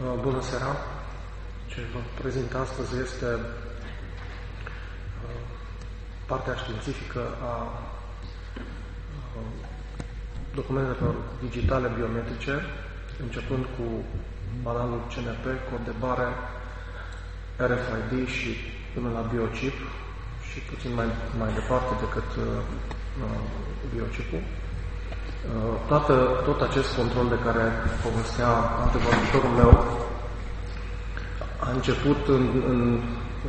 Uh, Bună seara! Ce vă prezint astăzi este uh, partea științifică a uh, documentelor digitale biometrice, începând cu banalul CNP, cod de bare, RFID și până la biochip și puțin mai, mai departe decât uh, uh biochipul. Uh, toată, tot acest control de care povestea antevorbitorul meu a început în, în,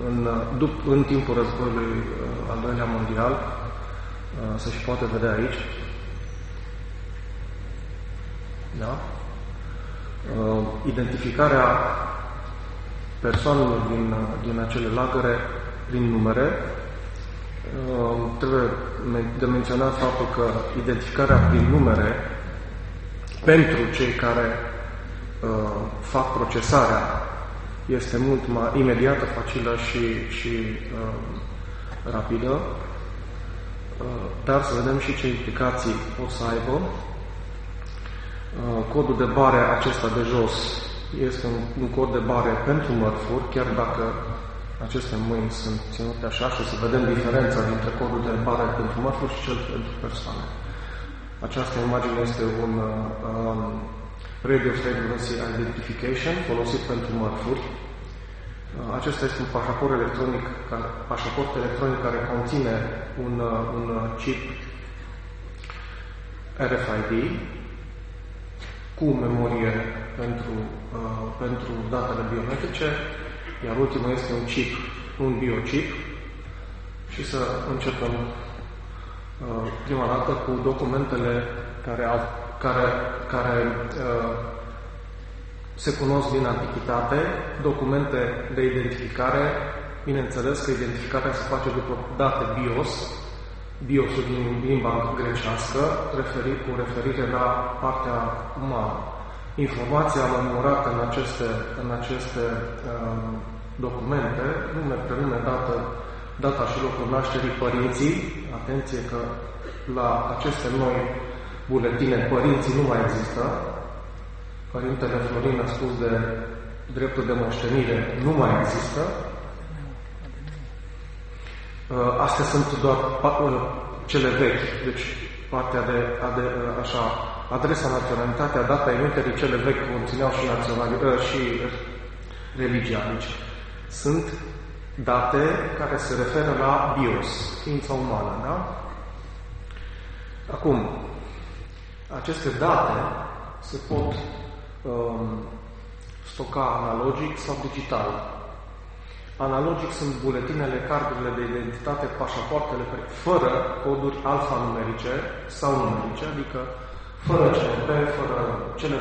în, dup, în timpul războiului uh, al doilea mondial, uh, se și poate vedea aici. Da? Identificarea persoanelor din, din acele lagăre prin numere Ehm, trebuie de menționat faptul că identificarea prin numere pentru cei care uh, fac procesarea este mult mai imediată, facilă și, și uh, rapidă, uh, dar să vedem și ce implicații o să aibă. Uh, codul de bare acesta de jos este un, un cod de bare pentru mărfuri, chiar dacă aceste mâini sunt ținute așa și să vedem diferența dintre codul de bare pentru mărfuri și cel pentru persoane. Această imagine este un um, Radio Frequency Identification folosit pentru mărfuri. Uh, acesta este un pașaport electronic, care, pașaport electronic care conține un, uh, un chip RFID cu memorie pentru, uh, pentru datele biometrice iar ultimul este un chip, un biochip și să începem uh, prima dată cu documentele care, au, care, care uh, se cunosc din antichitate, documente de identificare, bineînțeles că identificarea se face după date BIOS, BIOS-ul din limba grecească, referit, cu referire la partea umană. Informația memorată în aceste, în aceste um, documente, nume, prenume, dată, data și locul nașterii părinții. Atenție că la aceste noi buletine părinții nu mai există. Părintele Florin a spus de dreptul de moștenire nu mai există. Uh, astea sunt doar uh, cele vechi, deci partea de, de așa, adresa naționalitatea, data emiterii, cele vechi conțineau și, naționali, uh, și religia. Deci, sunt date care se referă la bios, ființa umană, da? Acum, aceste date se pot um, stoca analogic sau digital. Analogic sunt buletinele, cardurile de identitate, pașapoartele fără coduri alfanumerice sau numerice, adică fără CNP, fără cele,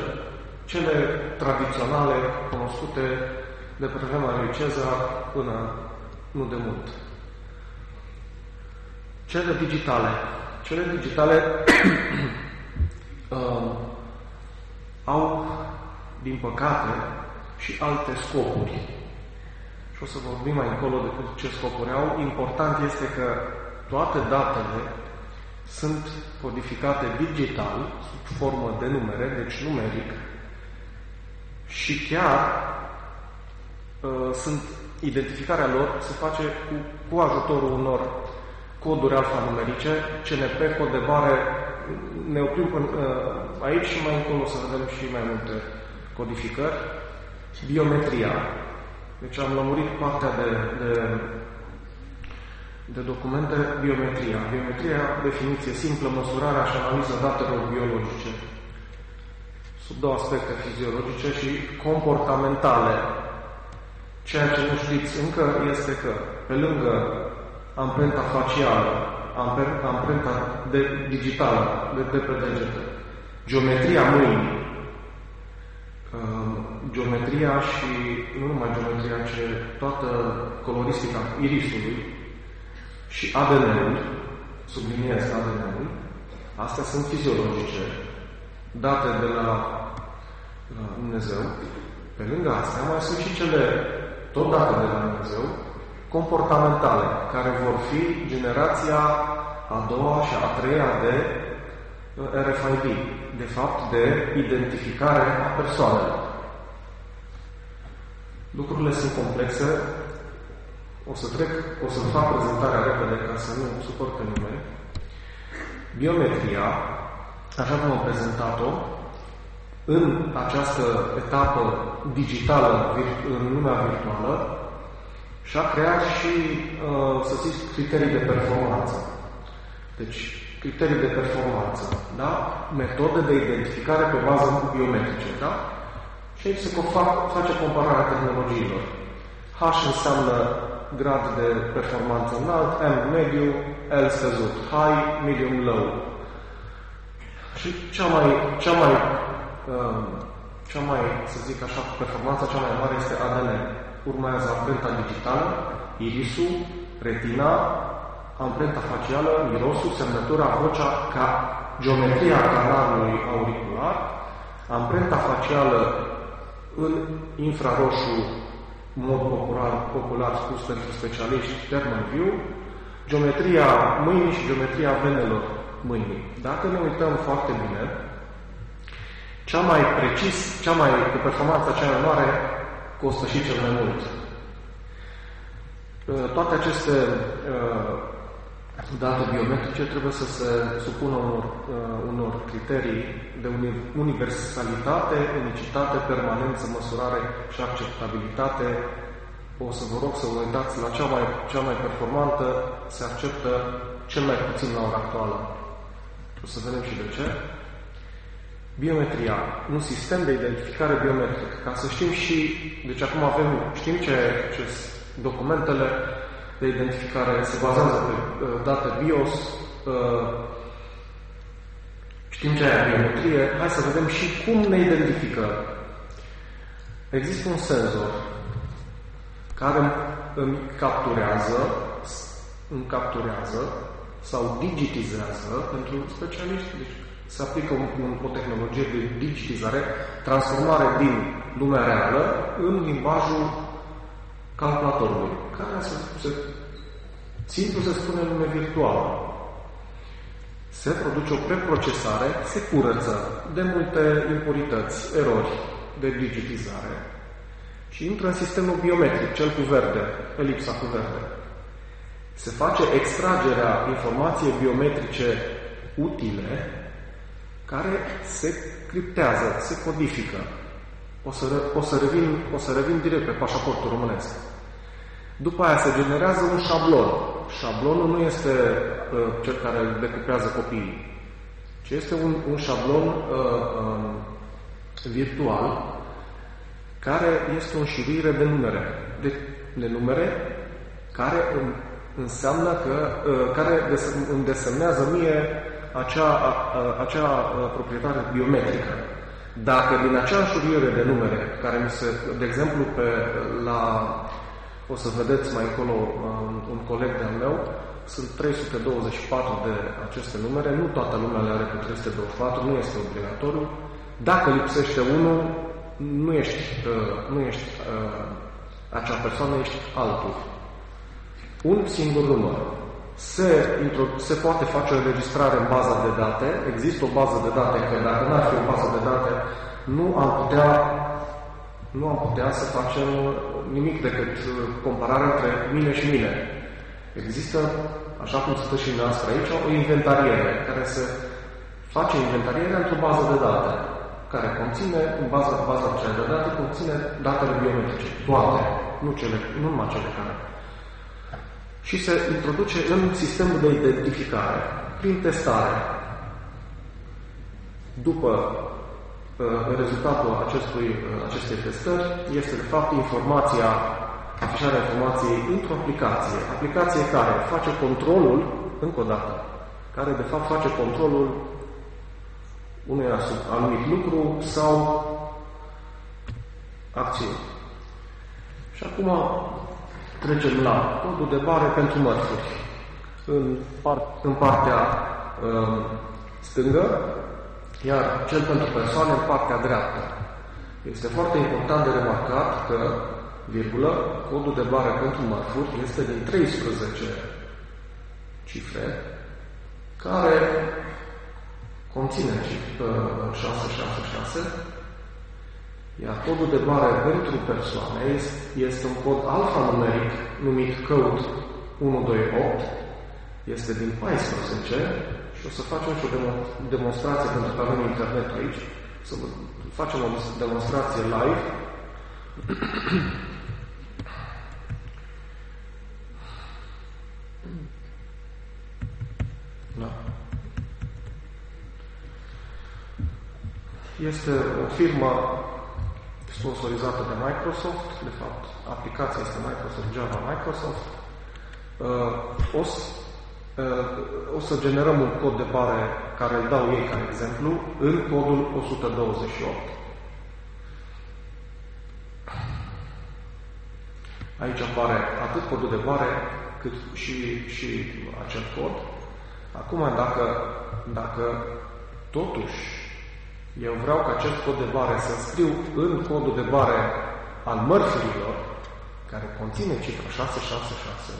cele tradiționale cunoscute de pe vremea lui Cezar până nu de mult. Cele digitale. Cele digitale uh, au, din păcate, și alte scopuri. Și o să vorbim mai încolo de ce scopuri au. Important este că toate datele sunt codificate digital, sub formă de numere, deci numeric, și chiar Uh, sunt identificarea lor se face cu, cu ajutorul unor coduri alfanumerice, CNP, cod de bare, ne oprim până, uh, aici și mai încolo să vedem și mai multe codificări. Biometria. Deci am lămurit partea de, de, de documente, biometria. Biometria, definiție simplă, măsurarea și analiza datelor biologice sub două aspecte fiziologice și comportamentale, Ceea ce nu știți încă este că, pe lângă amprenta facială, amprenta de, digitală de, de pe degete, geometria mâinii, uh, geometria și nu numai geometria, ci toată coloristica irisului și ADN-ul, subliniez ADN-ul, astea sunt fiziologice, date de la Dumnezeu. Pe lângă astea mai sunt și cele tot date de la Dumnezeu, comportamentale, care vor fi generația a doua și a treia de uh, RFID, de fapt de identificare a persoanelor. Lucrurile sunt complexe. O să trec, o să fac prezentarea repede ca să nu supăr pe nimeni. Biometria, așa cum am prezentat-o, în această etapă digitală, în lumea virtuală, și-a creat și, uh, să zic, criterii de performanță. Deci, criterii de performanță, da? Metode de identificare pe bază biometrice, da? Și aici se fac, face compararea tehnologiilor. H înseamnă grad de performanță înalt, M mediu, L scăzut, high, medium, low. Și cea mai, cea mai, uh, cea mai, să zic așa, performanța cea mai mare este ADN. Urmează amprenta digitală, irisul, retina, amprenta facială, mirosul, semnătura, vocea, ca geometria canalului auricular, amprenta facială în infraroșu, mod popular, popular spus pentru specialiști, termen view, geometria mâinii și geometria venelor mâinii. Dacă ne uităm foarte bine, cea mai precis, cea mai, cu performanța cea mai mare, costă și cel mai mult. Toate aceste uh, date biometrice trebuie să se supună unor, uh, unor criterii de universalitate, unicitate, permanență, măsurare și acceptabilitate. O să vă rog să vă uitați la cea mai, cea mai performantă, se acceptă cel mai puțin la ora actuală. O să vedem și de ce. Biometria, un sistem de identificare biometric. Ca să știm și, deci acum avem, știm ce, ce documentele de identificare se bazează pe uh, date BIOS, uh, știm ce e biometrie, hai să vedem și cum ne identifică. Există un senzor care îmi capturează, îmi capturează sau digitizează pentru specialiști. Deci se aplică un, un, o tehnologie de digitizare, transformare din lumea reală în limbajul calculatorului, care se, se simplu se spune în lume virtuală. Se produce o preprocesare, se curăță de multe impurități, erori de digitizare și intră în sistemul biometric, cel cu verde, elipsa cu verde. Se face extragerea informației biometrice utile care se criptează, se codifică. O să, o să, revin, o să revin direct pe pașaportul românesc. După aia se generează un șablon. Șablonul nu este uh, cel care decupează copiii, ci este un, un șablon uh, uh, virtual care este o înșiruire de numere. De, de numere care înseamnă că, uh, care îmi desemnează mie acea, a, acea proprietate biometrică. Dacă din acea înșurire de numere, care mi se, de exemplu, pe, la o să vedeți mai încolo un, un coleg de-al meu. Sunt 324 de aceste numere. Nu toată lumea le are pe 324, nu este obligatoriu. Dacă lipsește unul, nu ești, uh, nu ești uh, acea persoană, ești altul. Un singur număr. Se, se poate face o înregistrare în baza de date. Există o bază de date, că dacă nu ar fi o bază de date, nu am putea nu am putea să facem nimic decât compararea între mine și mine. Există, așa cum stă și noastră aici, o inventariere care se face inventarierea într-o bază de date care conține, în baza, baza aceea de date, conține datele biometrice, toate, nu, cele, nu numai cele care. Și se introduce în sistemul de identificare, prin testare. După rezultatul acestui, acestei testări este, de fapt, informația, afișarea informației într-o aplicație. Aplicație care face controlul, încă o dată, care, de fapt, face controlul unui anumit lucru sau acțiune. Și acum trecem la codul de bare pentru mărfuri. În, part, în partea uh, stângă iar cel pentru persoane în partea dreaptă. Este foarte important de remarcat că, virgulă, codul de bară pentru mărfuri este din 13 cifre care conține 666 Iar codul de bare pentru persoane este un cod alfanumeric numit code 128, este din 14 și o să facem și o demonstrație pentru că avem internet aici, să facem o demonstrație live. Da. Este o firmă sponsorizată de Microsoft, de fapt, aplicația este Microsoft Java Microsoft. Uh, o, să, uh, o să generăm un cod de bare care îl dau ei ca exemplu în codul 128. Aici apare atât codul de bare cât și, și acel cod. Acum, dacă, dacă totuși eu vreau ca acest cod de bare să scriu în codul de bare al mărfurilor, care conține cifra 666,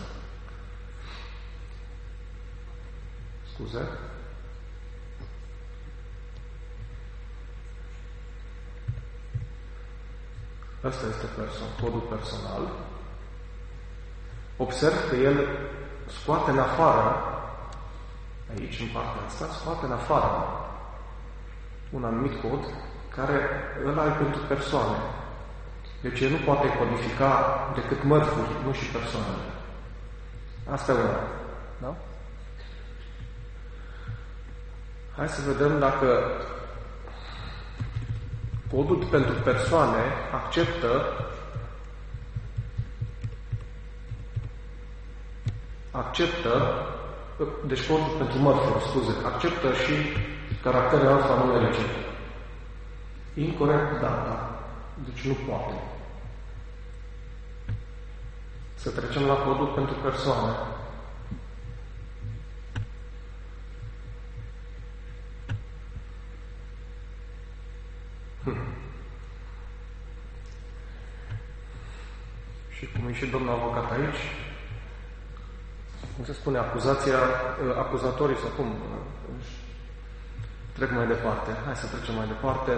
scuze, Asta este person, codul personal. Observ că el scoate în afară, aici în partea asta, scoate în afară un anumit cod care îl ai pentru persoane. Deci el nu poate codifica decât mărfuri, nu și persoanele. Asta e una. Da? Hai să vedem dacă codul pentru persoane acceptă acceptă deci codul pentru mărfuri, scuze, acceptă și caractere alfanumerice. Incorrect, da, da. Deci nu poate. Să trecem la codul pentru persoane. Hm. Și cum e și domnul avocat aici, cum se spune, acuzația, acuzatorii sau cum, Trec mai departe. Hai să trecem mai departe.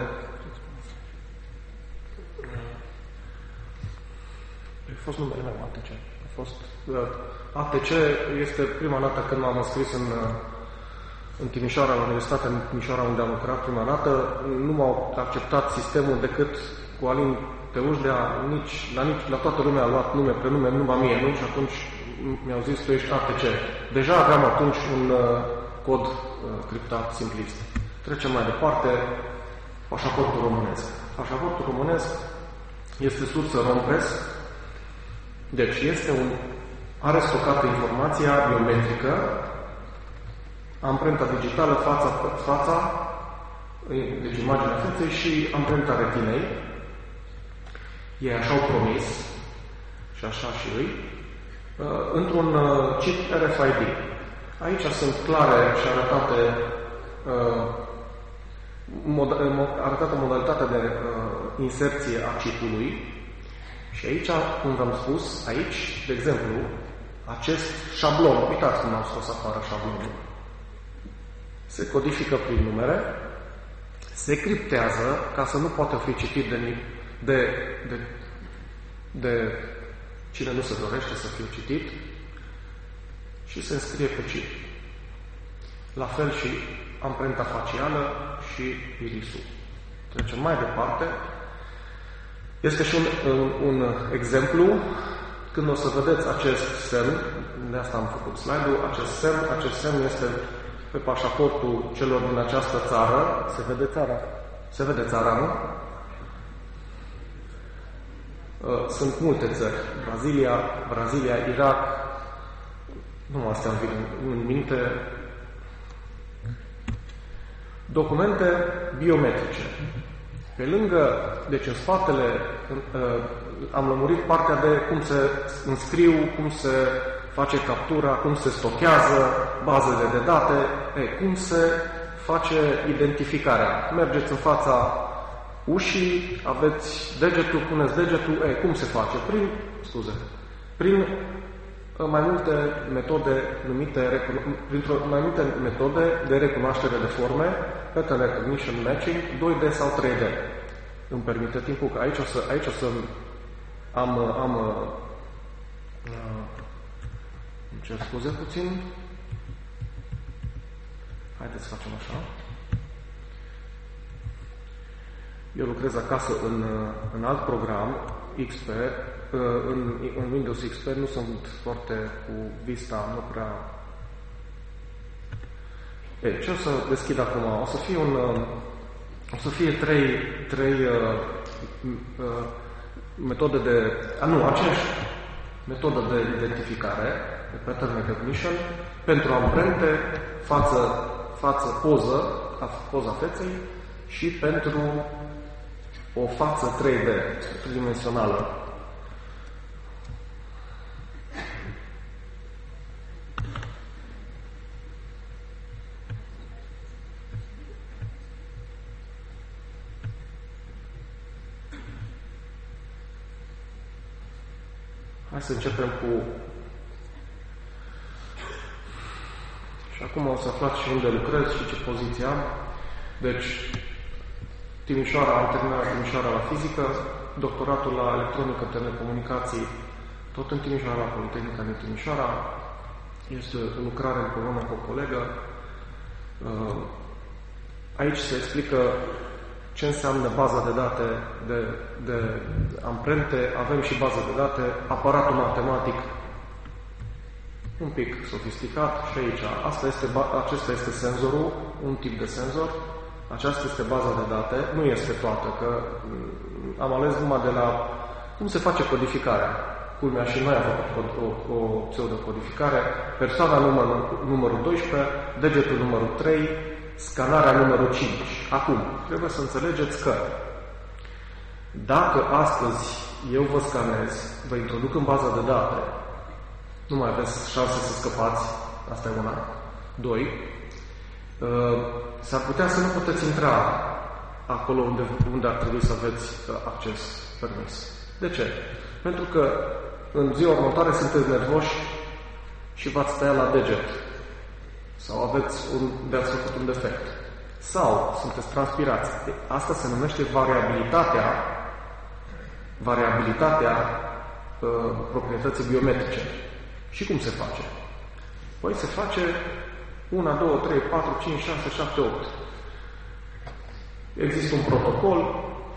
A fost numele meu, ATC. A fost, uh, ATC este prima dată când m-am înscris în, uh, în Timișoara, la Universitatea în Timișoara, unde am lucrat prima dată. Nu m-au acceptat sistemul decât cu Alin Teușdea, nici, la, nici, la toată lumea a luat nume, prenume, numai mie, nu? Și atunci mi-au zis, tu ești ATC. Deja aveam atunci un uh, cod uh, criptat simplist. Trecem mai departe, pașaportul românesc. Pașaportul românesc este sursă ROMPRES, deci este un, are stocată informația biometrică, amprenta digitală, fața, fața, deci imaginea feței și amprenta retinei. Ei așa au promis și așa și îi, uh, într-un uh, chip RFID. Aici sunt clare și arătate uh, arătată modalitatea de uh, inserție a chipului. Și aici, cum v-am spus, aici, de exemplu, acest șablon, uitați cum am scos afară șablonul, se codifică prin numere, se criptează ca să nu poată fi citit de, de, de, de cine nu se dorește să fie citit. Și se înscrie pe chip. La fel și amprenta facială și irisul. Trecem mai departe. Este și un, un, un exemplu. Când o să vedeți acest semn, de asta am făcut slide-ul, acest semn, acest semn este pe pașaportul celor din această țară. Se vede țara? Se vede țara, nu? Uh, sunt multe țări. Brazilia, Brazilia, Irak, nu astea îmi vin în minte, Documente biometrice. Pe lângă, deci în spatele, uh, am lămurit partea de cum se înscriu, cum se face captura, cum se stochează bazele de date, e, cum se face identificarea. Mergeți în fața ușii, aveți degetul, puneți degetul, e, cum se face? Prin, scuze, prin mai multe metode numite, printr-o mai multe metode de recunoaștere de forme, pattern recognition matching, 2D sau 3D. îmi permite timpul, că aici o să, aici o să am, am uh, îmi cer scuze puțin. Haideți să facem așa. Eu lucrez acasă în, în alt program, XP, în, în Windows XP nu sunt foarte cu Vista, nu prea... E, ce o să deschid acum? O să fie un... O să fie trei, trei uh, uh, metode de... A, nu, aceeași metodă de identificare, de pattern recognition, pentru amprente, față, față poză, poza feței și pentru o față 3D, tridimensională. Să începem cu... Și acum o să aflați și unde lucrez și ce poziție am. Deci, Timișoara, am terminat Timișoara la fizică, doctoratul la electronică, telecomunicații, tot în Timișoara, la Politehnica din Timișoara. Este o lucrare împreună cu o colegă. Uh, aici se explică ce înseamnă baza de date de, de amprente, avem și bază de date, aparatul matematic. Un pic sofisticat. Și aici. Asta este, acesta este senzorul, un tip de senzor, aceasta este baza de date, nu este toată, că mm, am ales numai de la cum se face codificarea. Culmea și noi am făcut o, o, o pseudocodificare, persoana numărul, numărul 12, degetul numărul 3, scanarea numărul 5. Acum, trebuie să înțelegeți că dacă astăzi eu vă scanez, vă introduc în baza de date, nu mai aveți șanse să scăpați, asta e una. Doi, uh, s-ar putea să nu puteți intra acolo unde, unde ar trebui să aveți uh, acces permis. De ce? Pentru că în ziua următoare sunteți nervoși și v-ați tăia la deget sau aveți un, de-ați făcut un defect sau sunteți transpirați. Asta se numește variabilitatea variabilitatea uh, proprietății biometrice. Și cum se face? Păi se face 1, 2, 3, 4, 5, 6, 7, 8. Există un protocol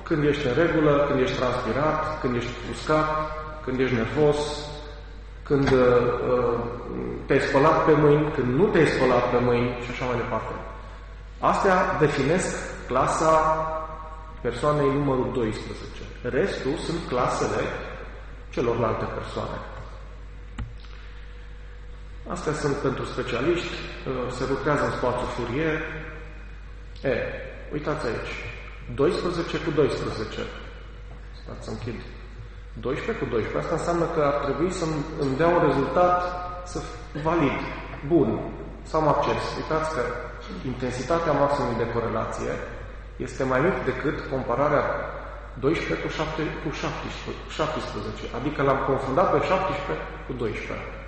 când ești în regulă, când ești transpirat, când ești uscat, când ești nervos, când uh, te-ai spălat pe mâini, când nu te-ai spălat pe mâini și așa mai departe. Astea definesc clasa persoanei numărul 12. Restul sunt clasele celorlalte persoane. Astea sunt pentru specialiști, uh, se lucrează în spațiu Fourier. E, uitați aici, 12 cu 12. Stați să închid. 12 cu 12. Asta înseamnă că ar trebui să îmi dea un rezultat să valid, bun, să am acces. Uitați că intensitatea maximului de corelație este mai mic decât compararea 12 cu, 7, cu 17, 17. Adică l-am confundat pe 17 cu 12.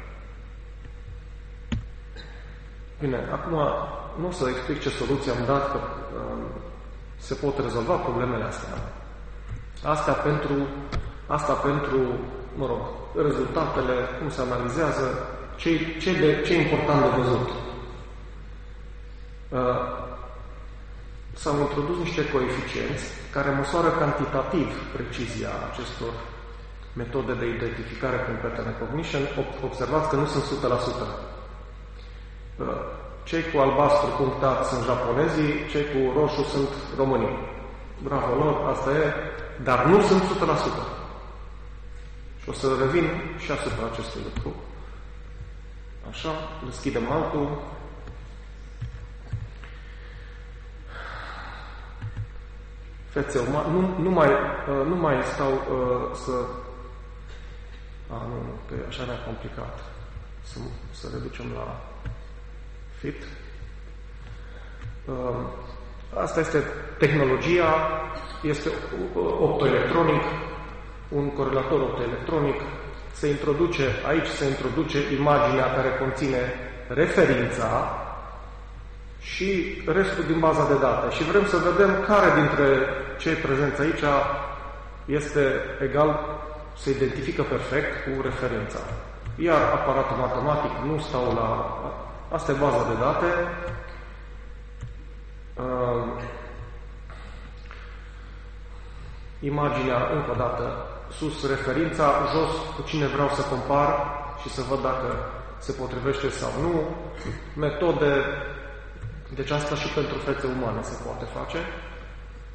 Bine, acum nu o să explic ce soluție am dat, că um, se pot rezolva problemele astea. Astea pentru Asta pentru, mă rog, rezultatele, cum se analizează, ce, ce, de, ce e important de văzut. Uh, s-au introdus niște coeficienți care măsoară cantitativ precizia acestor metode de identificare prin pattern recognition. Observați că nu sunt 100%. Uh, cei cu albastru punctat sunt japonezii, cei cu roșu sunt românii. Bravo lor, asta e, dar nu sunt 100%. Și o să revin și asupra acestui lucru. Așa, deschidem altul. Fețe umane, nu, nu, mai, uh, nu mai stau uh, să... A, nu, nu, că așa ne-a complicat. Să, să reducem la fit. Uh, asta este tehnologia, este optoelectronic, un corelator optoelectronic, se introduce, aici se introduce imaginea care conține referința și restul din baza de date. Și vrem să vedem care dintre ce e prezent aici este egal, se identifică perfect cu referința. Iar aparatul matematic nu stau la... Asta e baza de date. Uh, imaginea, încă o dată, sus referința, jos cu cine vreau să compar și să văd dacă se potrivește sau nu. Metode, deci asta și pentru fețe umane se poate face.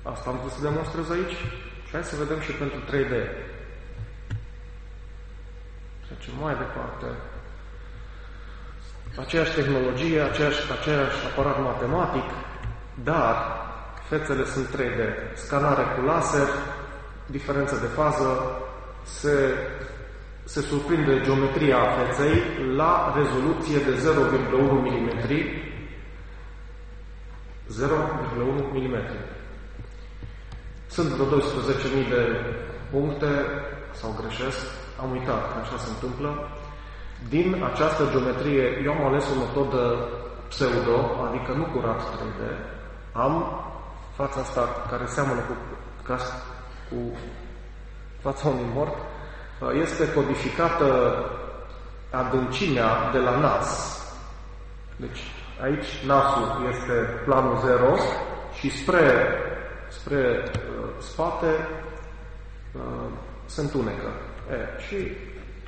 Asta am vrut să demonstrez aici. Și hai să vedem și pentru 3D. Trecem mai departe. Aceeași tehnologie, aceeași, aceeași aparat matematic, dar fețele sunt 3D. Scanare cu laser, diferență de fază, se, se surprinde geometria feței la rezoluție de 0,1 mm 0,1 mm. Sunt vreo 12.000 de puncte, sau greșesc, am uitat că așa se întâmplă. Din această geometrie, eu am ales o metodă pseudo, adică nu curat 3D. Am fața asta care seamănă cu, ca, cu fața unui mort, este codificată adâncimea de la nas. Deci aici nasul este planul 0 și spre, spre uh, spate uh, se întunecă. E, și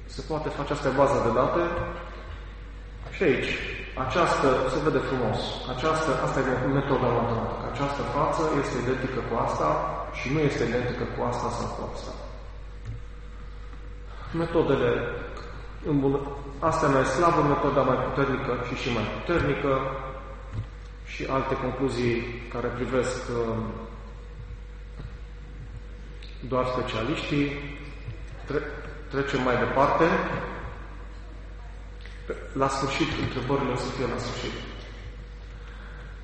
se poate face asta bază de date și aici. Această, se vede frumos, această, asta e metoda matematică. Această față este identică cu asta și nu este identică cu asta sau cu asta. Metodele îmbună... Asta mai slabă, metoda mai puternică și și mai puternică și alte concluzii care privesc uh, doar specialiștii. Tre trecem mai departe. La sfârșit, întrebările o să fie la sfârșit.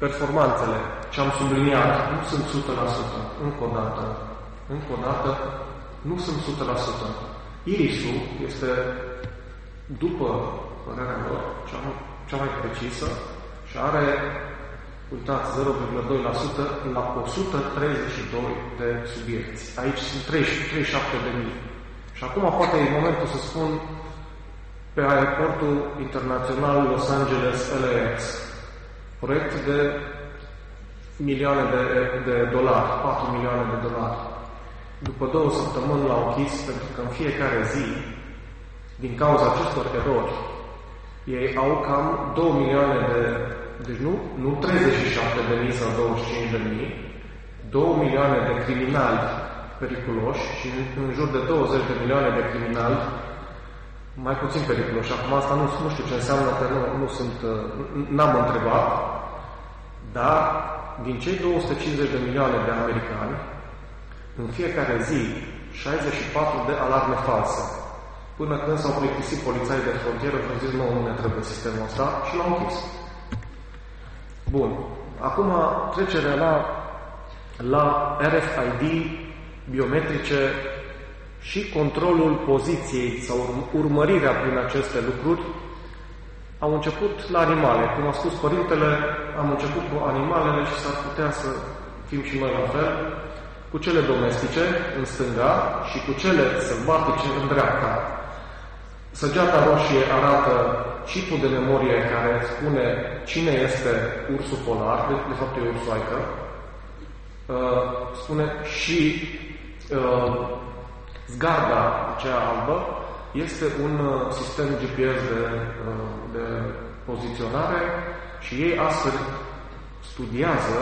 Performanțele, ce am subliniat, nu sunt 100%. Încă o dată, încă o dată, nu sunt 100%. Irisul este, după părerea lor, cea, cea mai precisă și are, uitați, 0,2% la 132 de subiecti. Aici sunt 37 de mii. Și acum poate e momentul să spun pe aeroportul internațional Los Angeles LAX, proiect de milioane de, de dolari, 4 milioane de dolari. După două săptămâni l-au închis pentru că în fiecare zi, din cauza acestor erori, ei au cam 2 milioane de, deci nu, nu 37 de mii sau 25 de mii, 2 milioane de criminali periculoși și în, în jur de 20 de milioane de criminali mai puțin periculoși. Acum asta nu, nu știu ce înseamnă, că nu, nu sunt, n-am întrebat, dar din cei 250 de milioane de americani, în fiecare zi 64 de alarme false. Până când s-au plictisit polițai de frontieră și au zis, nu, nu ne trebuie sistemul ăsta și l-au închis. Bun. Acum trecerea la, la RFID biometrice și controlul poziției sau urmărirea prin aceste lucruri au început la animale. Cum a spus părintele, am început cu animalele și s-ar putea să fim și noi la fel cu cele domestice în stânga și cu cele sălbatice în dreapta. Săgeata roșie arată chipul de memorie care spune cine este ursul polar, de, de fapt e ursoaică, uh, spune și uh, zgarda aceea albă este un uh, sistem GPS de, uh, de poziționare și ei astfel studiază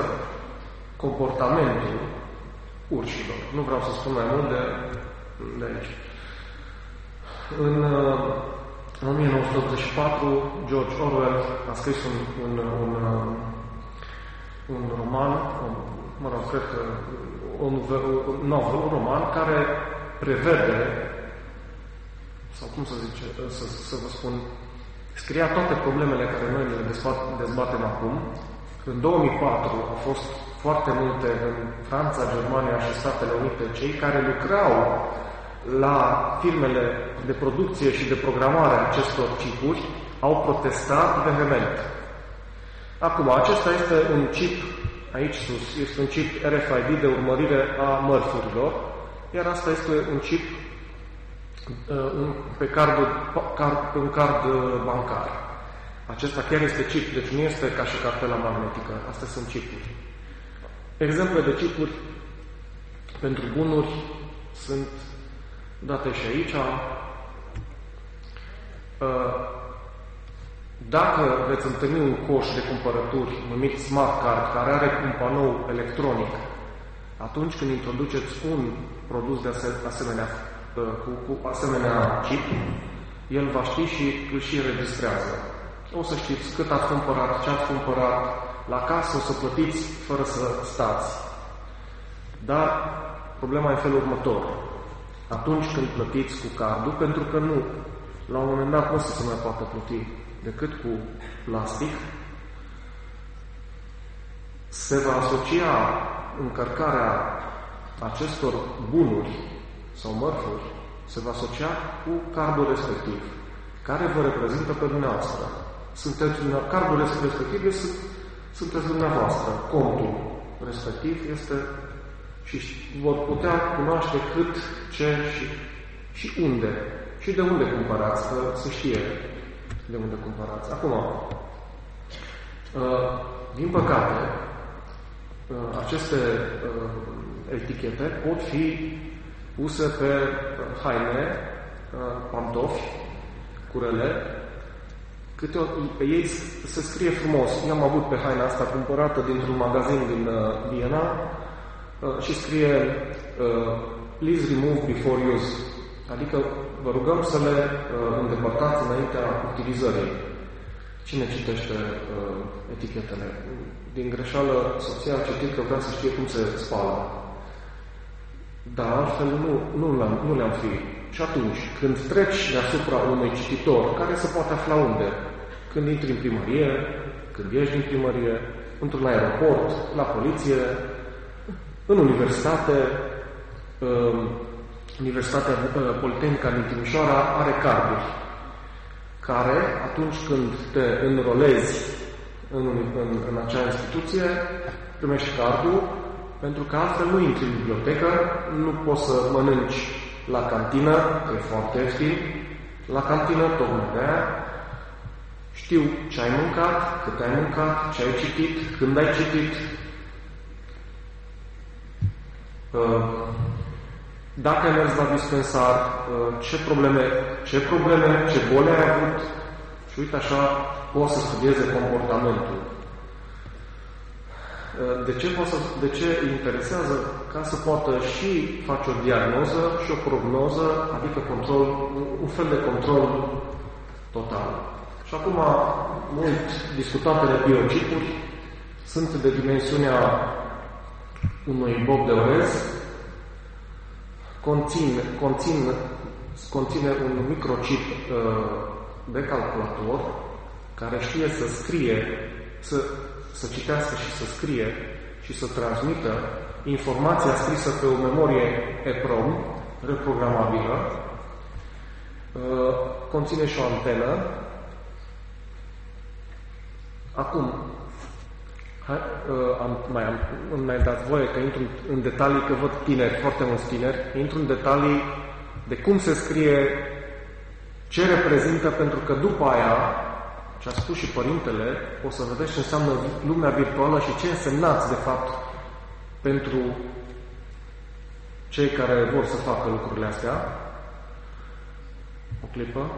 comportamentul urșilor. Nu vreau să spun mai mult de, de aici. În, în 1984, George Orwell a scris un, un, un, un roman, un, mă rog, cred că un, un novel, un roman care prevede, sau cum să zice, să, să vă spun, scria toate problemele care noi le dezbatem acum. În 2004 a fost foarte multe în Franța, Germania și Statele Unite, cei care lucrau la firmele de producție și de programare a acestor chipuri au protestat vehement. Acum, acesta este un chip aici sus, este un chip RFID de urmărire a mărfurilor, iar asta este un chip uh, pe, cardul, card, pe un card uh, bancar. Acesta chiar este chip, deci nu este ca și cartela magnetică, astea sunt chipuri. Exemple de chipuri pentru bunuri sunt date și aici. Uh, dacă veți întâlni un coș de cumpărături numit Smart Card, care are un panou electronic, atunci când introduceți un produs de asemenea, uh, cu, cu asemenea chip, el va ști și îl și înregistrează. O să știți cât ați cumpărat, ce ați cumpărat, la casă o să plătiți fără să stați. Dar problema e în felul următor. Atunci când plătiți cu cardul, pentru că nu, la un moment dat nu o să se mai poată plăti decât cu plastic, se va asocia încărcarea acestor bunuri sau mărfuri, se va asocia cu cardul respectiv, care vă reprezintă pe dumneavoastră. Sunteți, cardul respectiv este, sunteți dumneavoastră, contul respectiv este și vor putea cunoaște cât, ce și, și unde. Și de unde cumpărați, că se știe de unde cumpărați. Acum, uh, din păcate, uh, aceste uh, etichete pot fi puse pe haine, pantofi, curele, câte o, pe ei se scrie frumos. Eu am avut pe haina asta cumpărată dintr-un magazin din Viena și scrie Please remove before use. Adică vă rugăm să le uh, îndepărtați înaintea utilizării. Cine citește uh, etichetele? Din greșeală, soția a citit că vrea să știe cum se spală. Dar altfel nu, nu, le-am, nu le-am fi. Și atunci, când treci deasupra unui cititor, care se poate afla unde? Când intri în primărie, când ieși din primărie, într-un aeroport, la poliție, în universitate, uh, Universitatea uh, Politehnică din Timișoara are carduri care, atunci când te înrolezi în, în, în acea instituție, primești cardul, pentru că altfel nu intri în bibliotecă, nu poți să mănânci la cantină, că e foarte ieftin, la cantină, tocmai de aia, știu ce ai mâncat, cât ai mâncat, ce ai citit, când ai citit. Uh, dacă ai mers la dispensar, uh, ce probleme, ce probleme, ce boli ai avut și uite așa poți să studieze comportamentul. Uh, de ce, poate să, de ce interesează? Ca să poată și face o diagnoză și o prognoză, adică control, un fel de control total. Și acum, mult discutatele biocipuri sunt de dimensiunea unui bob de orez, conține, conține, conține un microchip uh, de calculator care știe să scrie, să, să citească și să scrie și să transmită informația scrisă pe o memorie EPROM reprogramabilă, uh, conține și o antenă. Acum, Hai, uh, am, mai am, îmi mai dați voie că intru în detalii, că văd tineri, foarte mulți tineri, intru în detalii de cum se scrie, ce reprezintă, pentru că după aia, ce a spus și părintele, o să vedeți ce înseamnă lumea virtuală și ce însemnați, de fapt, pentru cei care vor să facă lucrurile astea. O clipă.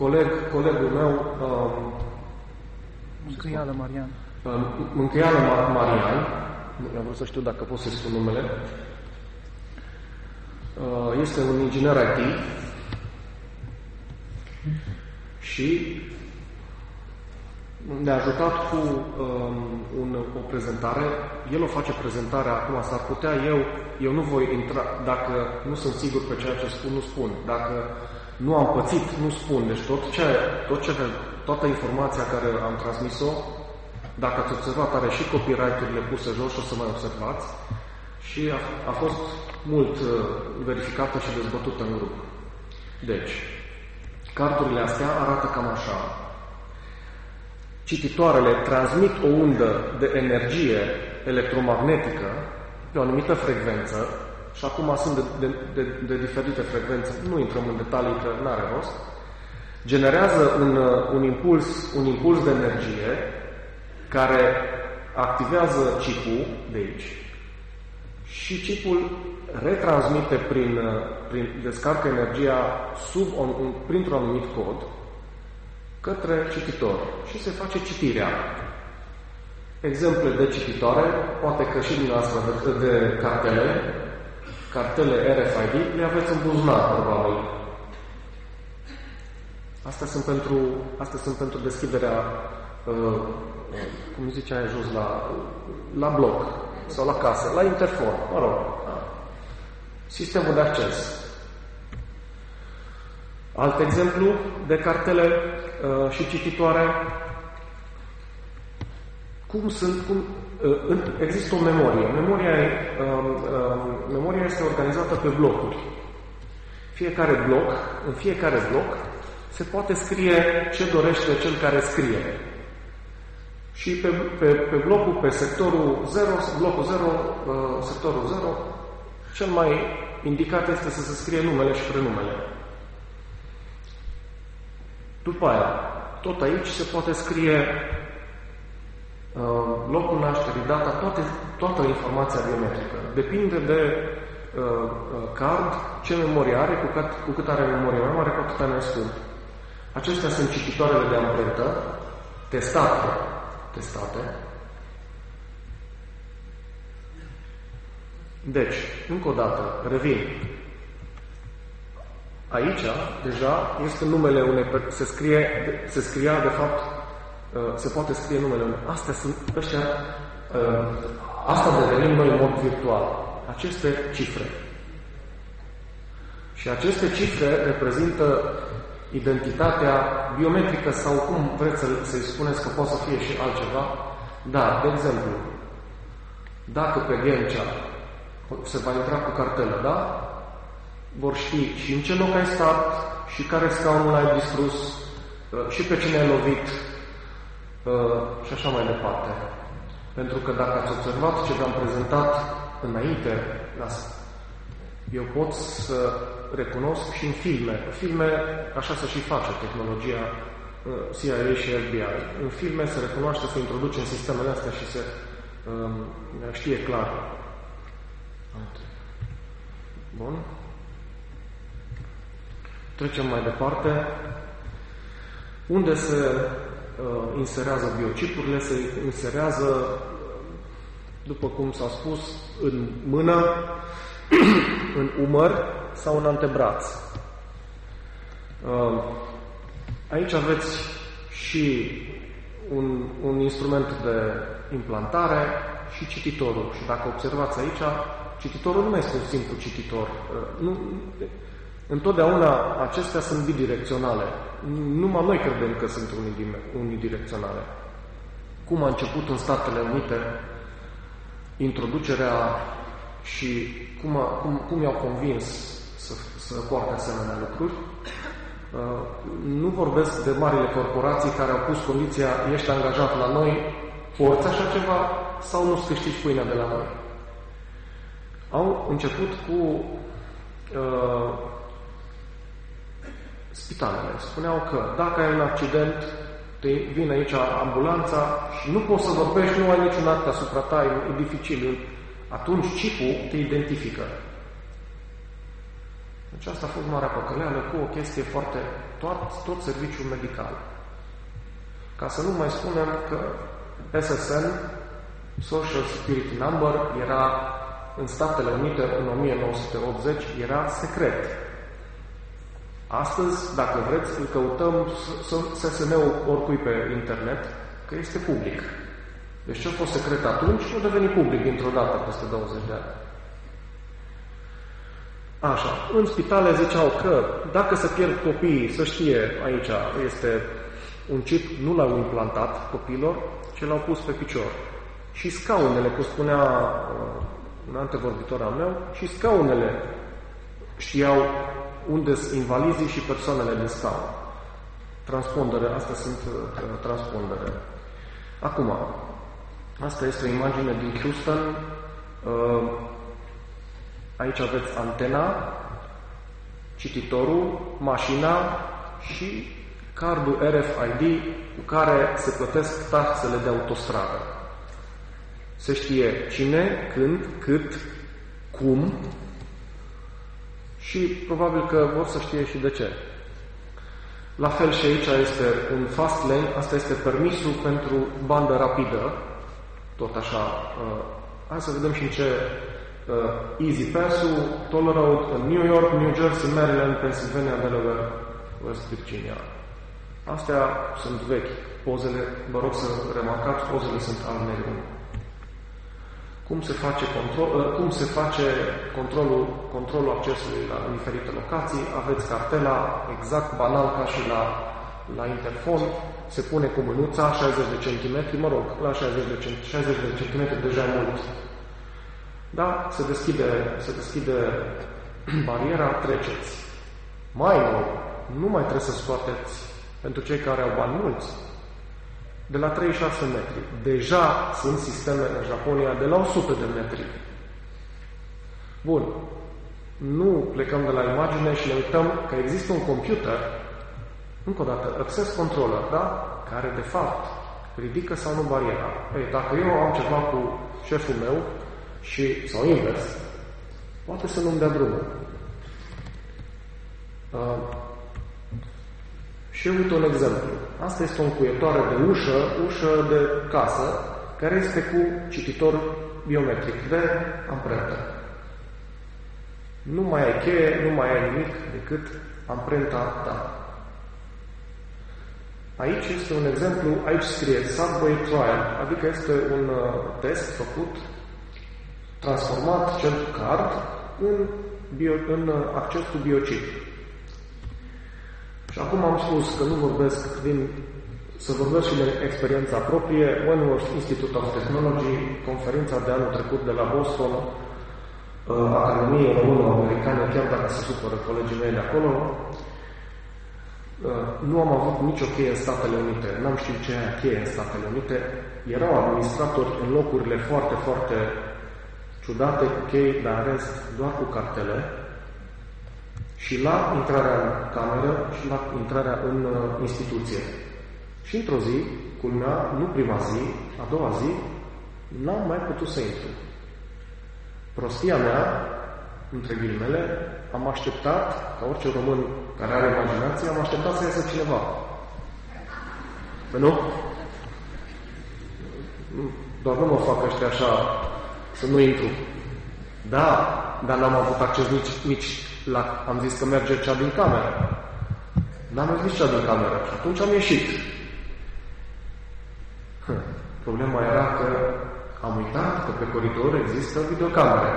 coleg, colegul meu um, Mâncăială Marian. Um, Mâncăială Marian, am vrut să știu dacă pot să spun numele, uh, este un inginer IT și ne-a ajutat cu um, un, o prezentare. El o face prezentarea acum, s-ar putea eu, eu nu voi intra, dacă nu sunt sigur pe ceea ce spun, nu spun. Dacă nu am pățit, nu spun. Deci tot ce, tot ce, toată informația care am transmis-o, dacă ați observat, are și copyright-urile puse jos și o să mai observați. Și a, a fost mult uh, verificată și dezbătută în grup. Deci, carturile astea arată cam așa. cititoarele transmit o undă de energie electromagnetică pe o anumită frecvență, și acum sunt de, de, de, de diferite frecvențe, nu intrăm în detalii că nu are rost, generează un, un, impuls, un impuls de energie care activează chipul de aici și chipul retransmite prin, prin descarcă energia sub un, un, printr-un anumit cod către cititor și se face citirea. Exemple de cititoare, poate că și dumneavoastră de, de cartele, cartele RFID, le aveți în buzunar, probabil. Astea sunt pentru, astea sunt pentru deschiderea, uh, cum zice aia jos, la, la bloc sau la casă, la interfon, mă rog. Da. Sistemul de acces. Alt exemplu de cartele uh, și cititoare. Cum sunt, cum, uh, există o memorie. Memoria, uh, uh, memoria este organizată pe blocuri. Fiecare bloc, în fiecare bloc, se poate scrie ce dorește cel care scrie. Și pe, pe, pe blocul, pe sectorul 0, blocul 0, uh, sectorul 0, cel mai indicat este să se scrie numele și prenumele. După aia, tot aici se poate scrie uh, locul nașterii, data, toate, toată informația biometrică. Depinde de uh, uh, card, ce memorie are, cu cât, cu cât are memorie mai mare, cu atât mai scump. Acestea sunt cititoarele de amprentă, testate, testate. Deci, încă o dată, revin. Aici, deja, este numele unei se scrie, se scria, de fapt, uh, se poate scrie numele unei. Astea sunt, ăștia, uh, asta devenim noi în mod virtual. Aceste cifre. Și aceste cifre reprezintă identitatea biometrică sau cum vreți să-i spuneți că poate să fie și altceva. Da, de exemplu, dacă pe Ghencea se va intra cu cartelă, da? vor ști și în ce loc ai stat, și care scaunul ai distrus, uh, și pe cine ai lovit, uh, și așa mai departe. Pentru că dacă ați observat ce v-am prezentat înainte, eu pot să recunosc și în filme. Filme, așa se și face tehnologia uh, CIA și FBI. În filme se recunoaște, se introduce în sistemele astea și se um, știe clar. Bun. Trecem mai departe. Unde se uh, inserează biochipurile? Se inserează, după cum s-a spus, în mână, în umăr sau în antebraț. Uh, aici aveți și un, un instrument de implantare și cititorul. Și dacă observați aici, cititorul nu mai este un simplu cititor. Uh, nu, Întotdeauna acestea sunt bidirecționale. Numai noi credem că sunt unidirecționale. Cum a început în Statele Unite introducerea și cum, a, cum, cum i-au convins să, să poarte asemenea lucruri. Uh, nu vorbesc de marile corporații care au pus condiția ești angajat la noi, porți așa ceva sau nu-ți câștigi pâinea de la noi. Au început cu uh, spitalele. Spuneau că dacă ai un accident, te vine aici ambulanța și nu poți să vorbești, nu ai niciun act asupra ta, e, e dificil. Atunci chipul te identifică. Deci asta a fost marea păcăleală cu o chestie foarte, tot, tot serviciul medical. Ca să nu mai spunem că SSN, Social Security Number, era în Statele Unite în 1980, era secret. Astăzi, dacă vreți, îl căutăm SSN-ul oricui pe internet, că este public. Deci ce a fost secret atunci, nu deveni public dintr-o dată peste 20 de ani. Așa, în spitale ziceau că dacă se pierd copiii, să știe aici, este un chip, nu l-au implantat copilor, ci l-au pus pe picior. Și scaunele, cum spunea uh, un antevorbitor al meu, și scaunele știau unde sunt invalizii și persoanele din scaun. Transpondere, astea sunt uh, transpondere. Acum, asta este o imagine din Houston. Uh, aici aveți antena, cititorul, mașina și cardul RFID cu care se plătesc taxele de autostradă. Se știe cine, când, cât, cum și probabil că vor să știe și de ce. La fel și aici este un fast lane, asta este permisul pentru bandă rapidă, tot așa. Uh, hai să vedem și în ce uh, Easy Pass-ul, Toll Road în New York, New Jersey, Maryland, Pennsylvania, Delaware, West Virginia. Astea sunt vechi. Pozele, vă rog să remarcați, pozele sunt al negru. Cum se face, control, uh, cum se face controlul, controlul accesului la diferite locații? Aveți cartela exact banal ca și la, la interfon, se pune cu mânuța 60 de centimetri, mă rog, la 60 de, 60 de centimetri deja mult. Da? Se deschide, se deschide bariera, treceți. Mai nou, nu mai trebuie să scoateți pentru cei care au bani mulți, de la 36 metri. Deja sunt sisteme în Japonia de la 100 de metri. Bun. Nu plecăm de la imagine și ne uităm că există un computer, încă o dată, access controller, da? Care de fapt ridică sau nu bariera. Ei, dacă eu am ceva cu șeful meu și, sau invers, poate să nu-mi dea drumul. Uh, și uite un exemplu. Asta este o încuietoare de ușă, ușă de casă, care este cu cititor biometric de amprentă. Nu mai ai cheie, nu mai ai nimic decât amprenta ta. Aici este un exemplu, aici scrie Subway Trial, adică este un uh, test făcut, transformat cel card în, bio, în uh, acces cu biocip. Și acum am spus că nu vorbesc din, să vorbesc și de experiența proprie. Wentworth Institute of Technology, conferința de anul trecut de la Boston, uh, Academie Română-Americană, chiar dacă se supără colegii mei de acolo, uh, nu am avut nicio cheie în Statele Unite. N-am știut ce e cheie în Statele Unite. Erau administratori în locurile foarte, foarte ciudate cu chei, dar în rest doar cu cartele și la intrarea în cameră și la intrarea în uh, instituție. Și într-o zi, culmea, nu prima zi, a doua zi, n-am mai putut să intru. Prostia mea, între ghilimele, am așteptat, ca orice român care are imaginație, am așteptat să iasă cineva. Păi nu? Doar nu mă fac ăștia așa să nu intru. Da, dar n-am avut acces nici, nici la, am zis că merge cea din cameră. N-am zis cea din cameră și atunci am ieșit. Hm. Problema era că am uitat că pe coridor există videocamere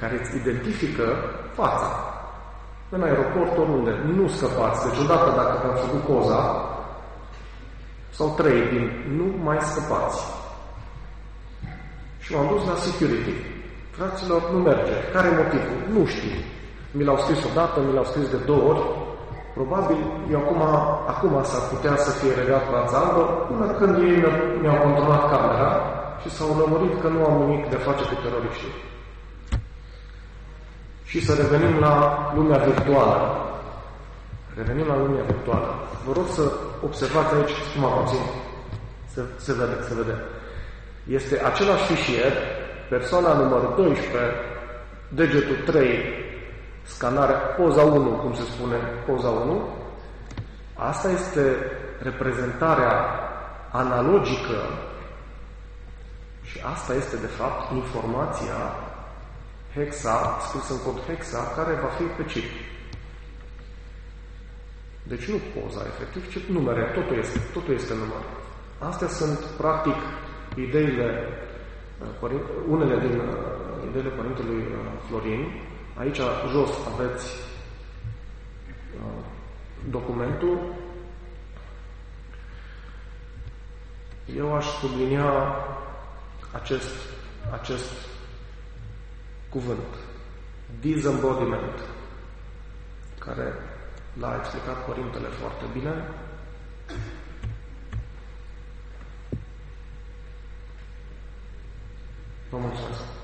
care îți identifică fața. În aeroport, oriunde, nu scăpați. Deci odată dacă te-am făcut coza, sau trei din, nu mai scăpați. Și m-am dus la security. Fraților, nu merge. Care e motivul? Nu știu. Mi l-au scris odată, mi l-au scris de două ori. Probabil, eu acum, acum s-ar putea să fie regat la albă, până când ei mi-au controlat camera și s-au lămurit că nu am nimic de face cu teroriștii. Și să revenim la lumea virtuală. Revenim la lumea virtuală. Vă rog să observați aici mai puțin. Se, se vede, se vede. Este același fișier, persoana numărul 12, degetul 3, scanarea, poza 1, cum se spune, poza 1, asta este reprezentarea analogică și asta este, de fapt, informația hexa, scrisă în cod hexa, care va fi pe chip. Deci nu poza, efectiv, ci numere, totul este, totul este număr. Astea sunt, practic, ideile, uh, unele din uh, ideile Părintelui uh, Florin, Aici, jos, aveți uh, documentul. Eu aș sublinia acest, acest cuvânt, disembodiment, care l-a explicat Părintele foarte bine. Vamos lá.